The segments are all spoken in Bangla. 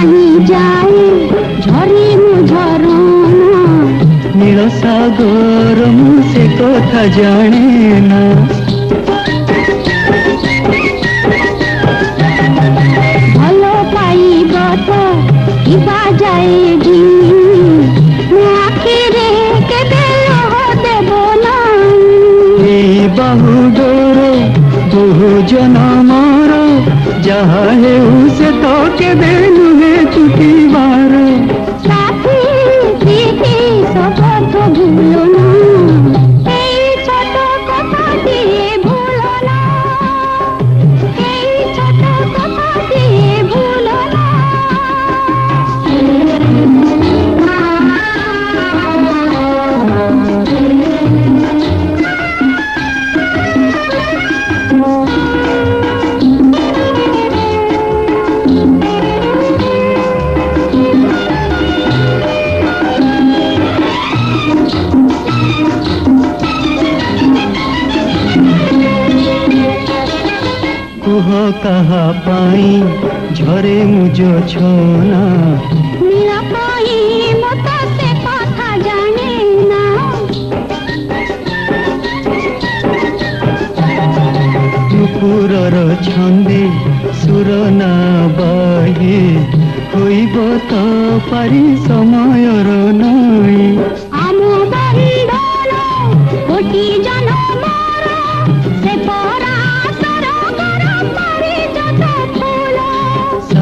ଚାଲି ଯାଏ ଝରି ମୁଁ ଝରଣା ନୀଳ ସାଗର ମୁଁ ସେ କଥା ଜାଣେ ନା ଭଲ ପାଇବ ତ ଯିବା ଯାଏ ଆଖିରେ କେବେ ଦେବ ନା ଏଇ ବାହୁ ଡୋର বহু জনমর যাহা হেউ সে তো কেবে নু की କାହା ପାଇଁ ଝରେ ମୁଜ ଛନା ମୀରା ପାଇଁ ମୋତେ ସେ କଥା ଜାଣେ ନା ନୁପୁରର ଛନ୍ଦେ ସୁର ନା ବାହେ ହୋଇବ ତ ପାରି ସମୟର ନା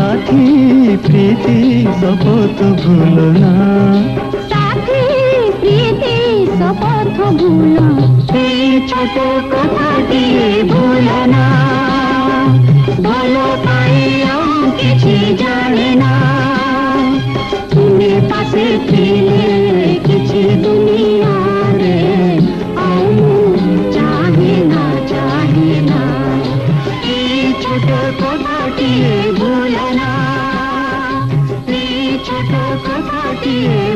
সাথী প্রীতি শপথ ভুল না। সাথী প্রীতি শপথ ভুল এই ছোট কথা দিয়ে ভুল না। ভালো পাইয়াও কিছু জানে না। তুমি পাশে ছিলে की